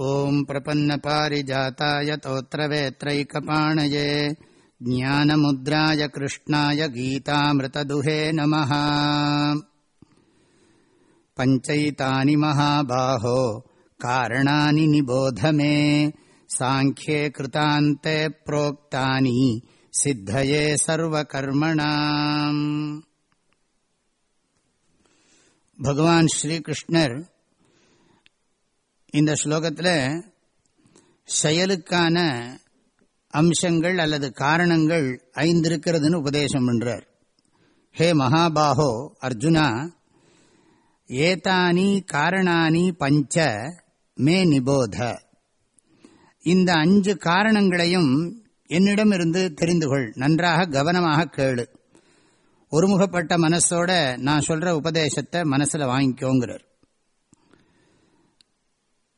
ॐ प्रपन्नपारिजाताय तोत्रवेत्रैकपाणये ज्ञानमुद्राय कृष्णाय गीतामृतदुहे नमः। पञ्चैतानि महाबाहो कारणानि निबोध मे साङ्ख्ये कृतान्ते प्रोक्तानि सिद्धये सर्वकर्मणाम्। भगवान् श्रीकृष्णर् இந்த ஸ்லோகத்தில் செயலுக்கான அம்சங்கள் அல்லது காரணங்கள் ஐந்து இருக்கிறதுன்னு உபதேசம் பண்றார். ஹே மகாபாஹோ அர்ஜுனா ஏதானி காரணானி பஞ்ச மே நிபோத. இந்த அஞ்சு காரணங்களையும் என்னிடமிருந்து தெரிந்து கொள் நன்றாக கவனமாக கேளு. ஒருமுகப்பட்ட மனசோட நான் சொல்ற உபதேசத்தை மனசுல வாங்கிக்கோங்கிறார்.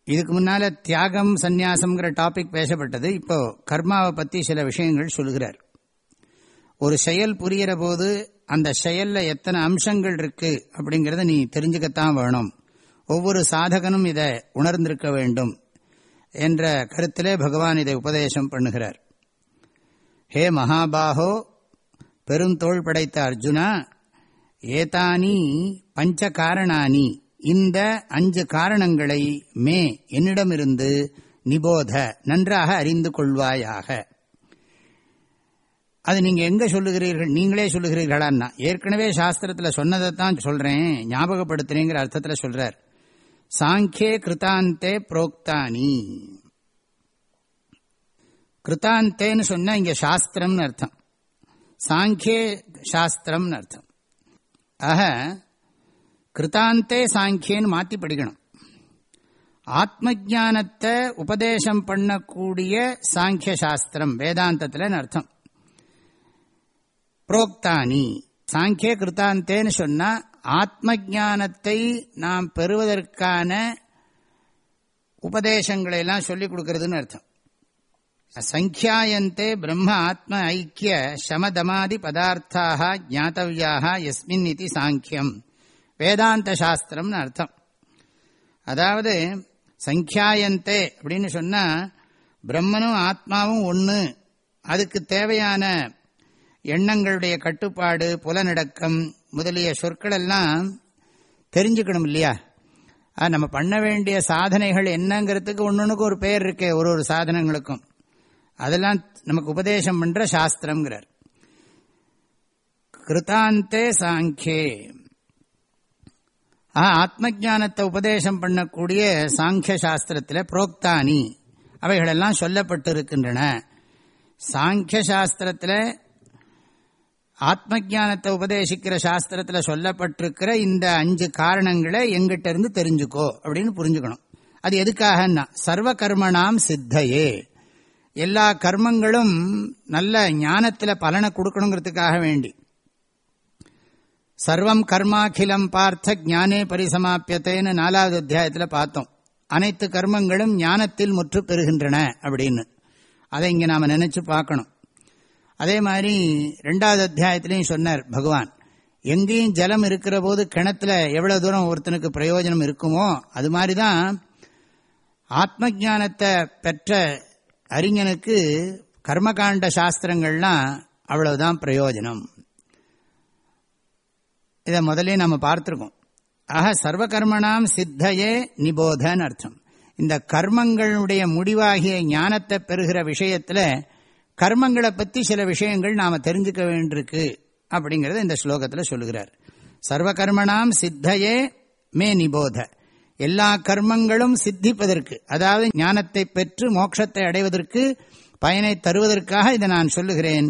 இதுக்கு முன்னால தியாகம் சந்நியாசம்ங்கிற டாபிக் பேசப்பட்டது. இப்போ கர்மாவை பத்தி சில விஷயங்கள் சொல்கிறார். ஒரு செயல் புரிகிற போது அந்த செயல்ல எத்தனை அம்சங்கள் இருக்கு அப்படிங்கறத நீ தெரிஞ்சுக்கத்தான் வேணும். ஒவ்வொரு சாதகனும் இதை உணர்ந்திருக்க வேண்டும் என்ற கருத்திலே பகவான் இதை உபதேசம் பண்ணுகிறார். ஹே மகாபாகோ பெருந்தோள் படைத்த அர்ஜுனா ஏதானி பஞ்ச காரணானி இந்த அஞ்சு காரணங்களை மே என்னிடமிருந்து நிபோத நன்றாக அறிந்து கொள்வாயாக. அது நீங்க எங்க சொல்லுகிறீர்கள்? நீங்களே சொல்லுகிறீர்களான்னா ஏற்கனவே சாஸ்திரத்தில் சொன்னதைத்தான் சொல்றேன் ஞாபகப்படுத்துறேங்கிற அர்த்தத்தில் சொல்றார். சாங்கே கிருத்தாந்தே புரோக்தானி. கிருத்தாந்தேன்னு சொன்னா இங்க சாஸ்திரம்னு அர்த்தம். சாங்கே சாஸ்திரம்னு அர்த்தம். ஆக கிருத்தாந்தே சாங்கியன்னு மாற்றி படிக்கணும் ஆத்ம ஜானத்தை உபதேசம் பண்ணக்கூடிய சாங்கிய சாஸ்திரம் வேதாந்தத்தில் அர்த்தம்? புரோக்தானி சாங்கிய கிருத்தாந்தேன்னு சொன்னா ஆத்ம ஜானத்தை நாம் பெறுவதற்கான உபதேசங்களை எல்லாம் சொல்லிக் கொடுக்கறதுன்னு அர்த்தம். சங்கியாயந்தே பிரம்ம ஆத்ம ஐக்கிய சமதமாதி பதார்த்தாக ஜாத்தவியாக எஸ்மின் இது சாங்கியம். வேதாந்த சாஸ்திரம்னு அர்த்தம். அதாவது சங்கியாயந்தே அப்படின்னு சொன்னா பிரம்மனும் ஆத்மாவும் ஒன்று அதுக்கு தேவையான எண்ணங்களுடைய கட்டுப்பாடு புலநடக்கம் முதலிய சொற்கள் எல்லாம் தெரிஞ்சுக்கணும் இல்லையா? நம்ம பண்ண வேண்டிய சாதனைகள் என்னங்கிறதுக்கு ஒன்னொன்னுக்கு ஒரு பெயர் இருக்கே ஒரு ஒரு சாதனங்களுக்கும். அதெல்லாம் நமக்கு உபதேசம் பண்ற சாஸ்திரம்ங்கிறார். கிருத்தாந்தே சாங்கே ஆத்ம ஜானத்தை உபதேசம் பண்ணக்கூடிய சாங்கிய சாஸ்திரத்தில் புரோக்தானி. அவைகளெல்லாம் சொல்லப்பட்டு இருக்கின்றன சாங்கிய சாஸ்திரத்தில் ஆத்ம ஜானத்தை உபதேசிக்கிற சாஸ்திரத்தில் சொல்லப்பட்டிருக்கிற இந்த அஞ்சு காரணங்களை எங்கிட்ட இருந்து தெரிஞ்சுக்கோ அப்படின்னு புரிஞ்சுக்கணும். அது எதுக்காகன்னா சர்வ கர்மனாம் சித்தையே. எல்லா கர்மங்களும் நல்ல ஞானத்தில் பலனை கொடுக்கணுங்கிறதுக்காக வேண்டி. சர்வம் கர்மாக்கிலம் பார்த்த ஞானே பரிசமாப்பியத்தைன்னு நாலாவது அத்தியாயத்தில் பார்த்தோம். அனைத்து கர்மங்களும் ஞானத்தில் முற்று பெறுகின்றன அப்படின்னு. அதை இங்கே நாம் நினைச்சு பார்க்கணும். அதே மாதிரி ரெண்டாவது அத்தியாயத்திலையும் சொன்னார் பகவான். எங்கேயும் ஜலம் இருக்கிற போது கிணத்துல எவ்வளவு தூரம் ஒருத்தனுக்கு பிரயோஜனம் இருக்குமோ அது மாதிரி தான் ஆத்ம ஜானத்தை பெற்ற அறிஞனுக்கு கர்மகாண்ட சாஸ்திரங்கள்லாம் அவ்வளவுதான் பிரயோஜனம். இதை முதலே நம்ம பார்த்துருக்கோம். ஆக சர்வகர்மனாம் சித்தையே நிபோதன் அர்த்தம். இந்த கர்மங்களுடைய முடிவாகிய ஞானத்தை பெறுகிற விஷயத்தில் கர்மங்களை பற்றி சில விஷயங்கள் நாம் தெரிஞ்சுக்க வேண்டியிருக்கு அப்படிங்கிறத இந்த ஸ்லோகத்தில் சொல்லுகிறார். சர்வகர்மனாம் சித்தையே மே நிபோத. எல்லா கர்மங்களும் சித்திப்பதற்கு அதாவது ஞானத்தை பெற்று மோட்சத்தை அடைவதற்கு பயனை தருவதற்காக இதை நான் சொல்லுகிறேன்.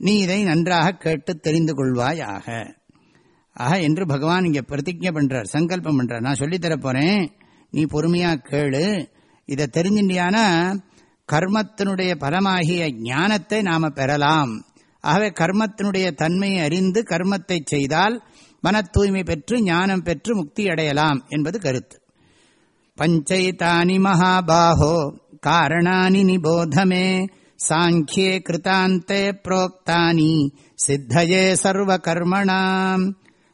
நீ இதை நன்றாக கேட்டு தெரிந்து கொள்வாயாக. ஆக என்று பகவான் இங்க பிரதிஜை பண்றார் சங்கல்பம் பண்றார். நான் சொல்லித்தர போகிறேன் நீ பொறுமையா கேளு. இதை தெரிஞ்சின்றியானா கர்மத்தினுடைய பலமாகிய ஞானத்தை நாம பெறலாம். ஆகவே கர்மத்தினுடைய தன்மையை அறிந்து கர்மத்தை செய்தால் மன தூய்மை பெற்று ஞானம் பெற்று முக்தி அடையலாம் என்பது கருத்து. பஞ்சைதானி மகாபாகோ காரணானி நிபோதமே சாங்கியே கிருதாந்தே புரோக்தானி சித்தையே சர்வ கர்மணாம்.